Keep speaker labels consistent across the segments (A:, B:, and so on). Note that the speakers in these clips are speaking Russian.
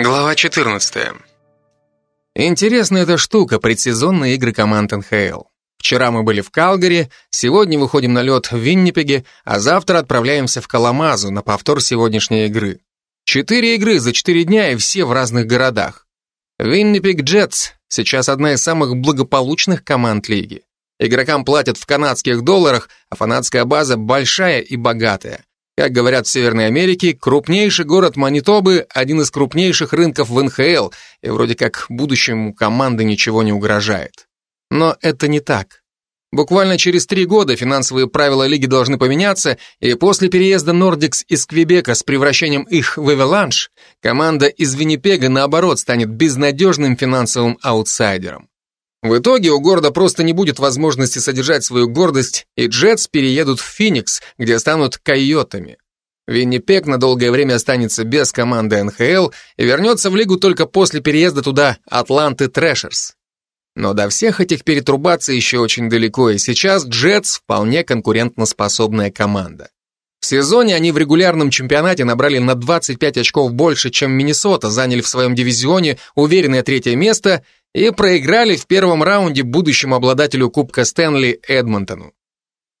A: Глава 14.
B: Интересная эта штука, предсезонные игры команд НХЛ. Вчера мы были в Калгари, сегодня выходим на лед в Виннипеге, а завтра отправляемся в Каламазу на повтор сегодняшней игры. Четыре игры за четыре дня и все в разных городах. Виннипег Джетс сейчас одна из самых благополучных команд лиги. Игрокам платят в канадских долларах, а фанатская база большая и богатая. Как говорят в Северной Америке, крупнейший город Манитобы – один из крупнейших рынков в НХЛ, и вроде как будущему команды ничего не угрожает. Но это не так. Буквально через три года финансовые правила лиги должны поменяться, и после переезда Нордикс из Квебека с превращением их в Эвеланш, команда из Виннипега, наоборот, станет безнадежным финансовым аутсайдером. В итоге у города просто не будет возможности содержать свою гордость, и Джетс переедут в Феникс, где станут койотами. Виннипег на долгое время останется без команды НХЛ и вернется в лигу только после переезда туда Атланты Трэшерс. Но до всех этих пертурбаций еще очень далеко, и сейчас Джетс вполне конкурентноспособная команда. В сезоне они в регулярном чемпионате набрали на 25 очков больше, чем Миннесота, заняли в своем дивизионе уверенное третье место и проиграли в первом раунде будущему обладателю Кубка Стэнли Эдмонтону.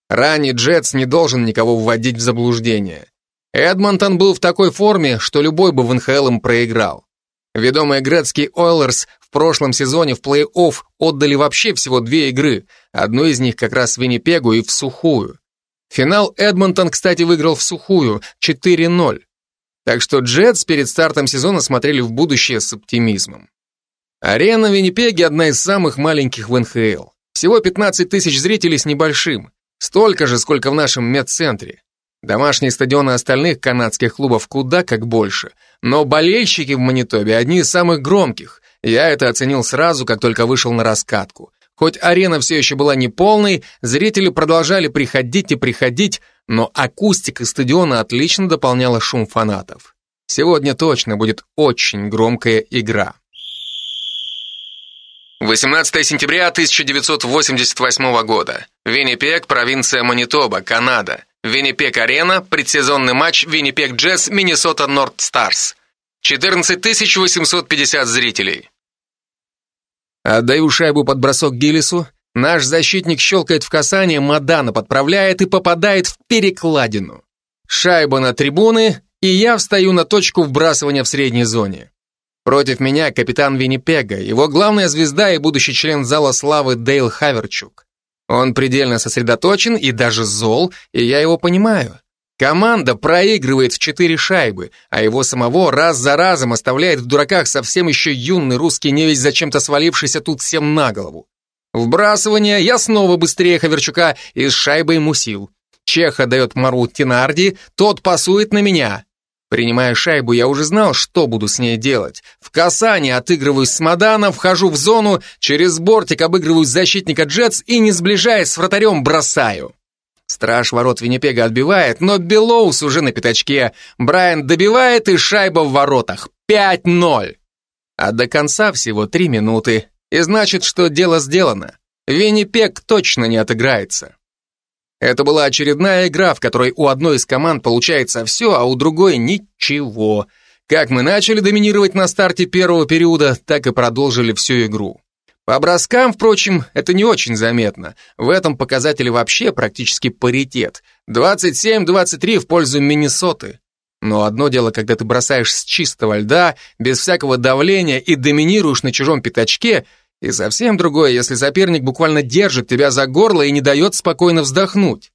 B: Ранний Джетс не должен никого вводить в заблуждение. Эдмонтон был в такой форме, что любой бы в НХЛ им проиграл. Ведомые Грецкий Ойлерс в прошлом сезоне в плей-офф отдали вообще всего две игры, одну из них как раз в Виннипегу и в сухую. Финал Эдмонтон, кстати, выиграл в сухую 4-0. Так что Джетс перед стартом сезона смотрели в будущее с оптимизмом. Арена в Виннипеге одна из самых маленьких в НХЛ. Всего 15 тысяч зрителей с небольшим. Столько же, сколько в нашем медцентре. Домашние стадионы остальных канадских клубов куда как больше. Но болельщики в Манитобе одни из самых громких. Я это оценил сразу, как только вышел на раскатку. Хоть арена все еще была неполной, зрители продолжали приходить и приходить, но акустика стадиона отлично дополняла шум фанатов. Сегодня точно будет очень громкая игра.
A: 18 сентября 1988 года. Виннипег, провинция Манитоба, Канада. Виннипег-арена, предсезонный матч Виннипег Джесс, Миннесота Норд Старс. 14 850 зрителей.
B: Отдаю шайбу под бросок Гиллису. Наш защитник щелкает в касание, Мадана подправляет и попадает в перекладину. Шайба на трибуны, и я встаю на точку вбрасывания в средней зоне. Против меня капитан Виннипега, его главная звезда и будущий член зала славы Дейл Хаверчук. Он предельно сосредоточен и даже зол, и я его понимаю. Команда проигрывает в четыре шайбы, а его самого раз за разом оставляет в дураках совсем еще юный русский невесть, зачем-то свалившийся тут всем на голову. Вбрасывание, я снова быстрее Хаверчука и с шайбой ему сил. Чеха дает Мару Тинарди, тот пасует на меня. Принимая шайбу, я уже знал, что буду с ней делать. В касании отыгрываюсь с Мадана, вхожу в зону, через бортик обыгрываю защитника Джетс и, не сближаясь с вратарем, бросаю. Страж ворот Виннипега отбивает, но Белоус уже на пятачке. Брайан добивает и шайба в воротах. 5-0. А до конца всего 3 минуты. И значит, что дело сделано. Виннипег точно не отыграется. Это была очередная игра, в которой у одной из команд получается все, а у другой ничего. Как мы начали доминировать на старте первого периода, так и продолжили всю игру. По броскам, впрочем, это не очень заметно. В этом показателе вообще практически паритет. 27-23 в пользу Миннесоты. Но одно дело, когда ты бросаешь с чистого льда, без всякого давления и доминируешь на чужом пятачке, и совсем другое, если соперник буквально держит тебя за горло и не дает спокойно вздохнуть.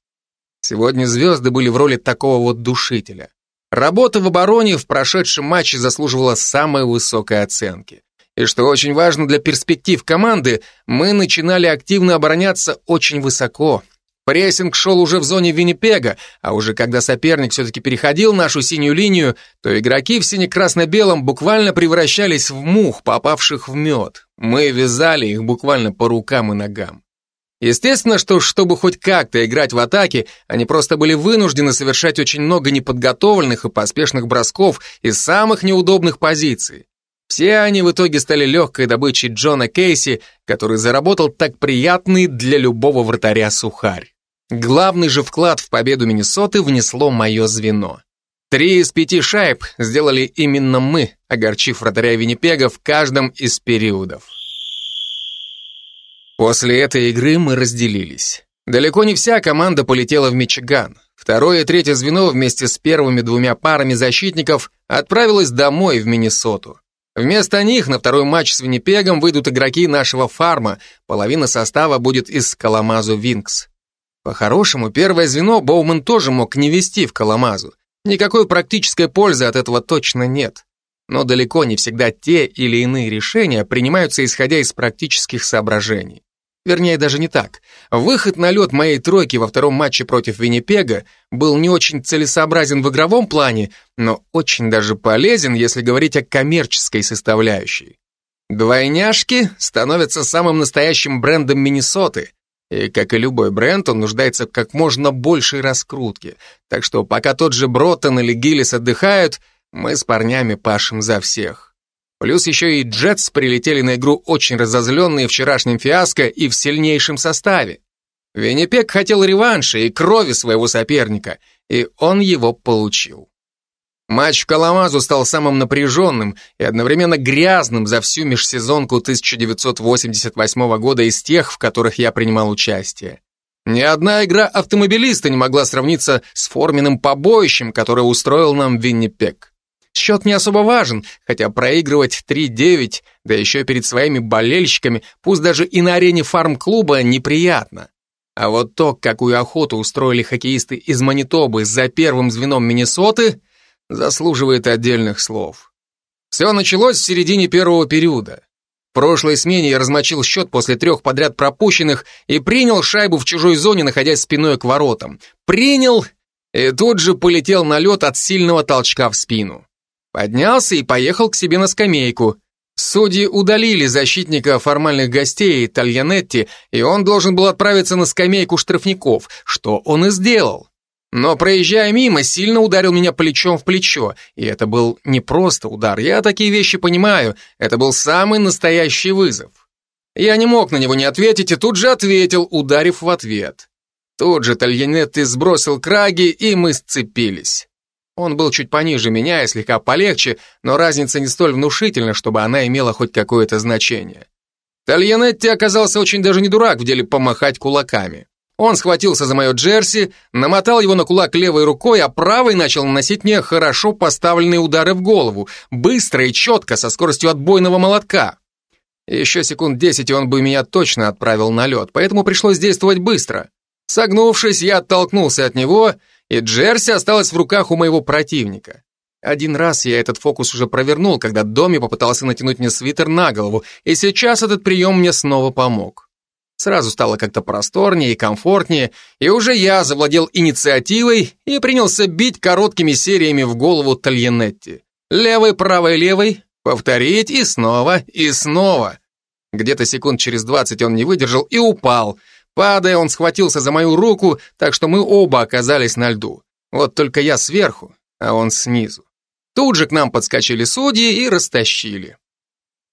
B: Сегодня звезды были в роли такого вот душителя. Работа в обороне в прошедшем матче заслуживала самой высокой оценки. И что очень важно для перспектив команды, мы начинали активно обороняться очень высоко, Прессинг шел уже в зоне Виннипега, а уже когда соперник все-таки переходил нашу синюю линию, то игроки в сине-красно-белом буквально превращались в мух, попавших в мед. Мы вязали их буквально по рукам и ногам. Естественно, что чтобы хоть как-то играть в атаке, они просто были вынуждены совершать очень много неподготовленных и поспешных бросков из самых неудобных позиций. Все они в итоге стали легкой добычей Джона Кейси, который заработал так приятный для любого вратаря сухарь. Главный же вклад в победу Миннесоты внесло мое звено. Три из пяти шайб сделали именно мы, огорчив вратаря Виннипега в каждом из периодов. После этой игры мы разделились. Далеко не вся команда полетела в Мичиган. Второе и третье звено вместе с первыми двумя парами защитников отправилось домой в Миннесоту. Вместо них на второй матч с Виннипегом выйдут игроки нашего фарма, половина состава будет из Каламазу Винкс. По-хорошему, первое звено Боуман тоже мог не вести в Каламазу. Никакой практической пользы от этого точно нет. Но далеко не всегда те или иные решения принимаются исходя из практических соображений. Вернее, даже не так. Выход на лед моей тройки во втором матче против Виннипега был не очень целесообразен в игровом плане, но очень даже полезен, если говорить о коммерческой составляющей. Двойняшки становятся самым настоящим брендом Миннесоты, и, как и любой бренд, он нуждается в как можно большей раскрутке. Так что пока тот же Броттон или Гиллис отдыхают, мы с парнями пашем за всех. Плюс еще и Джетс прилетели на игру очень разозленные вчерашним фиаско и в сильнейшем составе. Виннипек хотел реванша и крови своего соперника, и он его получил. Матч в Каламазу стал самым напряженным и одновременно грязным за всю межсезонку 1988 года из тех, в которых я принимал участие. Ни одна игра автомобилиста не могла сравниться с форменным побоищем, которое устроил нам Виннипек. Счет не особо важен, хотя проигрывать 3-9, да еще перед своими болельщиками, пусть даже и на арене фарм-клуба, неприятно. А вот то, какую охоту устроили хоккеисты из Манитобы за первым звеном Миннесоты, заслуживает отдельных слов. Все началось в середине первого периода. В прошлой смене я размочил счет после трех подряд пропущенных и принял шайбу в чужой зоне, находясь спиной к воротам. Принял и тут же полетел на лед от сильного толчка в спину. Поднялся и поехал к себе на скамейку. Судьи удалили защитника формальных гостей Тальянетти, и он должен был отправиться на скамейку штрафников, что он и сделал. Но проезжая мимо, сильно ударил меня плечом в плечо, и это был не просто удар, я такие вещи понимаю, это был самый настоящий вызов. Я не мог на него не ответить, и тут же ответил, ударив в ответ. Тут же Тальянетти сбросил краги, и мы сцепились. Он был чуть пониже меня и слегка полегче, но разница не столь внушительна, чтобы она имела хоть какое-то значение. Тальянетти оказался очень даже не дурак в деле помахать кулаками. Он схватился за мое джерси, намотал его на кулак левой рукой, а правой начал наносить мне хорошо поставленные удары в голову, быстро и четко, со скоростью отбойного молотка. Еще секунд десять, и он бы меня точно отправил на лед, поэтому пришлось действовать быстро. Согнувшись, я оттолкнулся от него и Джерси осталась в руках у моего противника. Один раз я этот фокус уже провернул, когда Доми попытался натянуть мне свитер на голову, и сейчас этот прием мне снова помог. Сразу стало как-то просторнее и комфортнее, и уже я завладел инициативой и принялся бить короткими сериями в голову Тальянетти. Левой, правой, левой, повторить и снова, и снова. Где-то секунд через двадцать он не выдержал и упал, Падая, он схватился за мою руку, так что мы оба оказались на льду. Вот только я сверху, а он снизу. Тут же к нам подскочили судьи и растащили.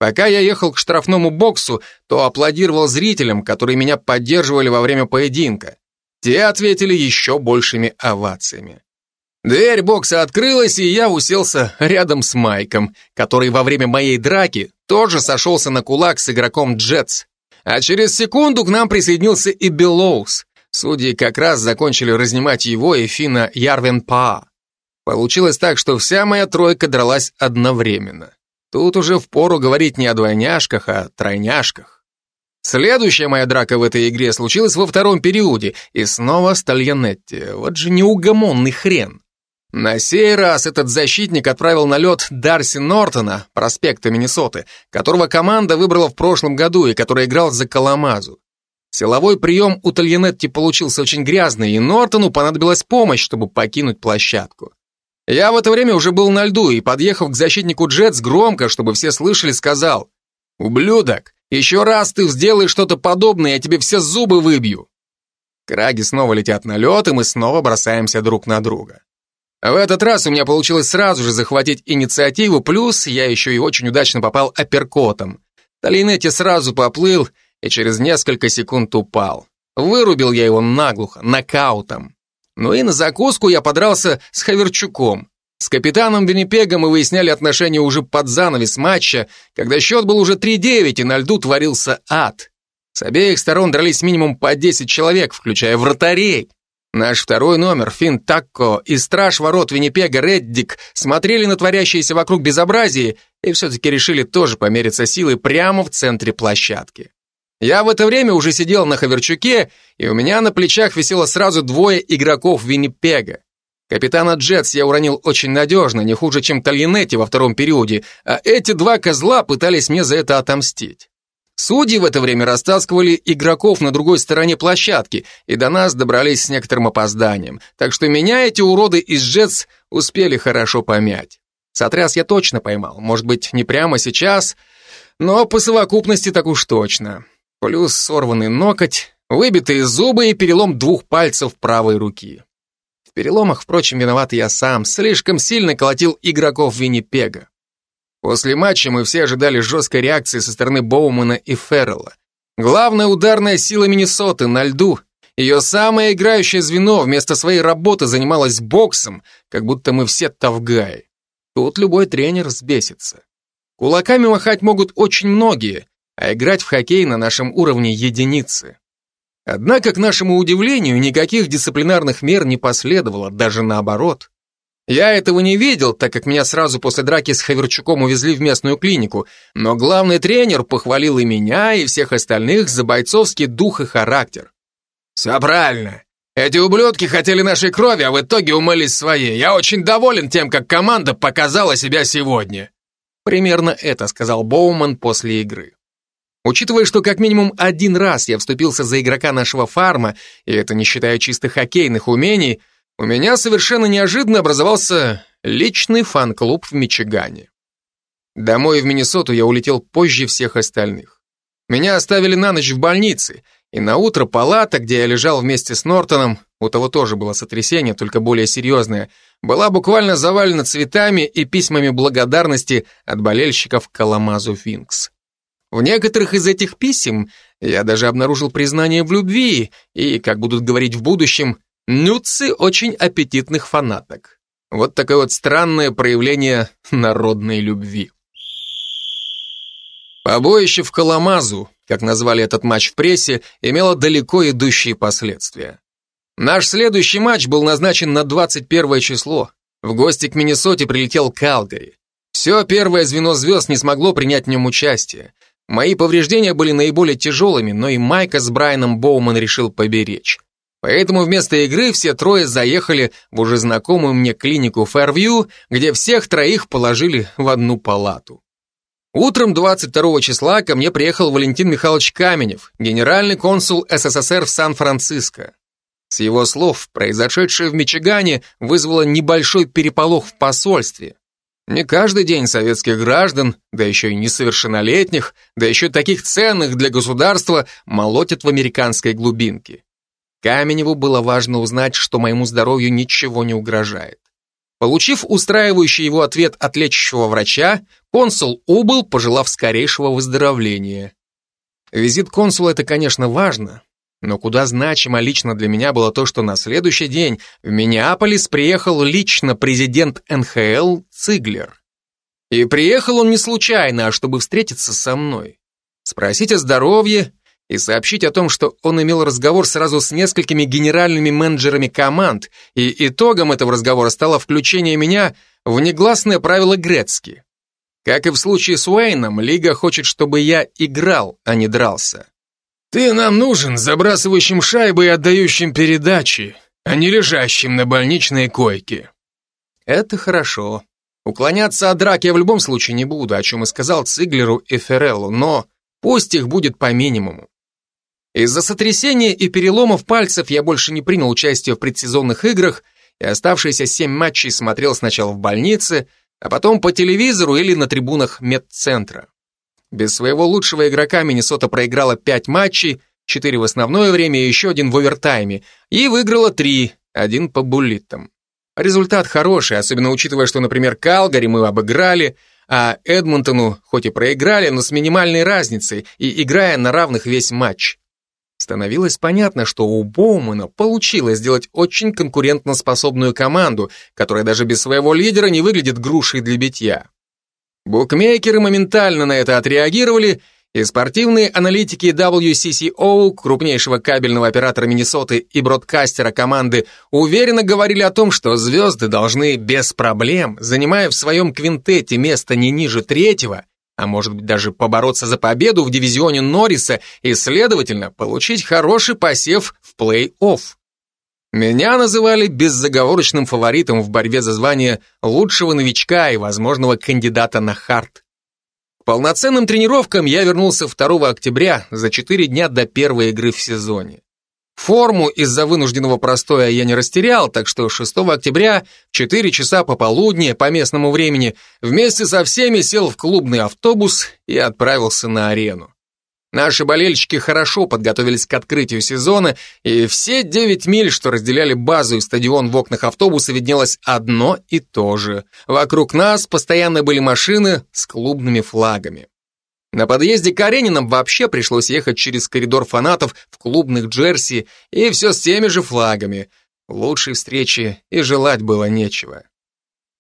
B: Пока я ехал к штрафному боксу, то аплодировал зрителям, которые меня поддерживали во время поединка. Те ответили еще большими овациями. Дверь бокса открылась, и я уселся рядом с Майком, который во время моей драки тоже сошелся на кулак с игроком Джетс, а через секунду к нам присоединился и Белоус. Судьи как раз закончили разнимать его и Фина Ярвен-Паа. Получилось так, что вся моя тройка дралась одновременно. Тут уже впору говорить не о двойняшках, а о тройняшках. Следующая моя драка в этой игре случилась во втором периоде, и снова с Тальянетти. Вот же неугомонный хрен. На сей раз этот защитник отправил на лед Дарси Нортона, проспекта Миннесоты, которого команда выбрала в прошлом году и который играл за Каламазу. Силовой прием у Тальянетти получился очень грязный, и Нортону понадобилась помощь, чтобы покинуть площадку. Я в это время уже был на льду и, подъехав к защитнику Джетс громко, чтобы все слышали, сказал «Ублюдок, еще раз ты сделаешь что-то подобное, я тебе все зубы выбью». Краги снова летят на лед, и мы снова бросаемся друг на друга. В этот раз у меня получилось сразу же захватить инициативу, плюс я еще и очень удачно попал апперкотом. Толинетти сразу поплыл и через несколько секунд упал. Вырубил я его наглухо, нокаутом. Ну и на закуску я подрался с Хаверчуком. С капитаном Виннипега мы выясняли отношения уже под занавес матча, когда счет был уже 3-9, и на льду творился ад. С обеих сторон дрались минимум по 10 человек, включая вратарей. Наш второй номер, Финн Такко и страж ворот Виннипега Реддик смотрели на творящееся вокруг безобразие и все-таки решили тоже помериться силой прямо в центре площадки. Я в это время уже сидел на Хаверчуке, и у меня на плечах висело сразу двое игроков Виннипега. Капитана Джетс я уронил очень надежно, не хуже, чем Тальянетти во втором периоде, а эти два козла пытались мне за это отомстить. Судьи в это время растаскивали игроков на другой стороне площадки, и до нас добрались с некоторым опозданием, так что меня эти уроды из Джетс успели хорошо помять. Сотряс я точно поймал, может быть, не прямо сейчас, но по совокупности так уж точно. Плюс сорванный ноготь, выбитые зубы и перелом двух пальцев правой руки. В переломах, впрочем, виноват я сам, слишком сильно колотил игроков Виннипега. После матча мы все ожидали жесткой реакции со стороны Боумана и Феррелла. Главная ударная сила Миннесоты на льду. Ее самое играющее звено вместо своей работы занималось боксом, как будто мы все тавгаи. Тут любой тренер взбесится. Кулаками махать могут очень многие, а играть в хоккей на нашем уровне единицы. Однако, к нашему удивлению, никаких дисциплинарных мер не последовало, даже наоборот. Я этого не видел, так как меня сразу после драки с Хаверчуком увезли в местную клинику, но главный тренер похвалил и меня, и всех остальных за бойцовский дух и характер. «Все правильно. Эти ублюдки хотели нашей крови, а в итоге умылись своей. Я очень доволен тем, как команда показала себя сегодня». Примерно это сказал Боуман после игры. Учитывая, что как минимум один раз я вступился за игрока нашего фарма, и это не считая чисто хоккейных умений, у меня совершенно неожиданно образовался личный фан-клуб в Мичигане. Домой в Миннесоту я улетел позже всех остальных. Меня оставили на ночь в больнице, и на утро палата, где я лежал вместе с Нортоном, у того тоже было сотрясение, только более серьезное, была буквально завалена цветами и письмами благодарности от болельщиков Каламазу Финкс. В некоторых из этих писем я даже обнаружил признание в любви и, как будут говорить в будущем, нюцы очень аппетитных фанаток. Вот такое вот странное проявление народной любви. Побоище в Коломазу, как назвали этот матч в прессе, имело далеко идущие последствия. Наш следующий матч был назначен на 21 число. В гости к Миннесоте прилетел Калгари. Все первое звено звезд не смогло принять в нем участие. Мои повреждения были наиболее тяжелыми, но и Майка с Брайаном Боуман решил поберечь. Поэтому вместо игры все трое заехали в уже знакомую мне клинику Fairview, где всех троих положили в одну палату. Утром 22 числа ко мне приехал Валентин Михайлович Каменев, генеральный консул СССР в Сан-Франциско. С его слов, произошедшее в Мичигане вызвало небольшой переполох в посольстве. Не каждый день советских граждан, да еще и несовершеннолетних, да еще таких ценных для государства, молотят в американской глубинке. Каменеву было важно узнать, что моему здоровью ничего не угрожает. Получив устраивающий его ответ от лечащего врача, консул убыл, пожелав скорейшего выздоровления. Визит консула – это, конечно, важно, но куда значимо лично для меня было то, что на следующий день в Миннеаполис приехал лично президент НХЛ Циглер. И приехал он не случайно, а чтобы встретиться со мной. Спросить о здоровье и сообщить о том, что он имел разговор сразу с несколькими генеральными менеджерами команд, и итогом этого разговора стало включение меня в негласное правило Грецки. Как и в случае с Уэйном, Лига хочет, чтобы я играл, а не дрался. Ты нам нужен забрасывающим шайбы и отдающим передачи, а не лежащим на больничной койке. Это хорошо. Уклоняться от драки я в любом случае не буду, о чем и сказал Циглеру и Ферреллу, но пусть их будет по минимуму. Из-за сотрясения и переломов пальцев я больше не принял участие в предсезонных играх и оставшиеся семь матчей смотрел сначала в больнице, а потом по телевизору или на трибунах медцентра. Без своего лучшего игрока Миннесота проиграла 5 матчей, 4 в основное время и еще один в овертайме, и выиграла 3, один по буллитам. Результат хороший, особенно учитывая, что, например, Калгари мы обыграли, а Эдмонтону хоть и проиграли, но с минимальной разницей и играя на равных весь матч. Становилось понятно, что у Боумана получилось сделать очень конкурентноспособную команду, которая даже без своего лидера не выглядит грушей для битья. Букмекеры моментально на это отреагировали, и спортивные аналитики WCCO, крупнейшего кабельного оператора Миннесоты и бродкастера команды, уверенно говорили о том, что звезды должны без проблем, занимая в своем квинтете место не ниже третьего, а может быть даже побороться за победу в дивизионе Норриса и, следовательно, получить хороший посев в плей-офф. Меня называли беззаговорочным фаворитом в борьбе за звание лучшего новичка и возможного кандидата на хард. К полноценным тренировкам я вернулся 2 октября, за 4 дня до первой игры в сезоне. Форму из-за вынужденного простоя я не растерял, так что 6 октября в 4 часа пополудни по местному времени вместе со всеми сел в клубный автобус и отправился на арену. Наши болельщики хорошо подготовились к открытию сезона, и все 9 миль, что разделяли базу и стадион в окнах автобуса, виднелось одно и то же. Вокруг нас постоянно были машины с клубными флагами. На подъезде к арене нам вообще пришлось ехать через коридор фанатов в клубных джерси и все с теми же флагами. Лучшей встречи и желать было нечего.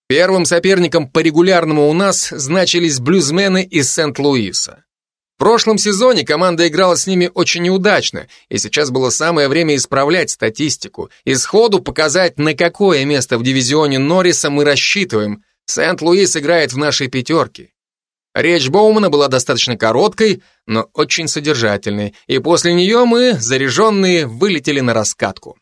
B: Первым соперником по регулярному у нас значились блюзмены из Сент-Луиса. В прошлом сезоне команда играла с ними очень неудачно, и сейчас было самое время исправлять статистику и сходу показать, на какое место в дивизионе Норриса мы рассчитываем. Сент-Луис играет в нашей пятерке. Речь Боумана была достаточно короткой, но очень содержательной, и после нее мы, заряженные, вылетели на раскатку.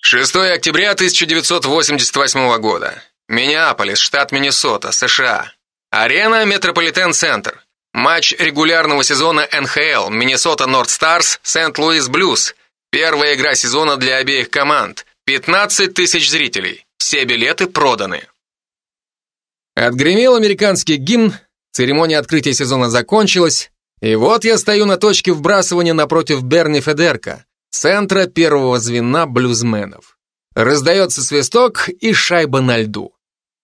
A: 6 октября 1988 года. Миннеаполис, штат Миннесота, США. Арена Метрополитен Центр. Матч регулярного сезона НХЛ Миннесота Норт Старс, Сент-Луис Блюз. Первая игра сезона для обеих команд. 15 тысяч зрителей. Все билеты проданы.
B: Отгремел американский гимн, церемония открытия сезона закончилась, и вот я стою на точке вбрасывания напротив Берни Федерка, центра первого звена блюзменов. Раздается свисток и шайба на льду.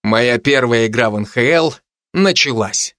B: Моя первая игра в НХЛ началась.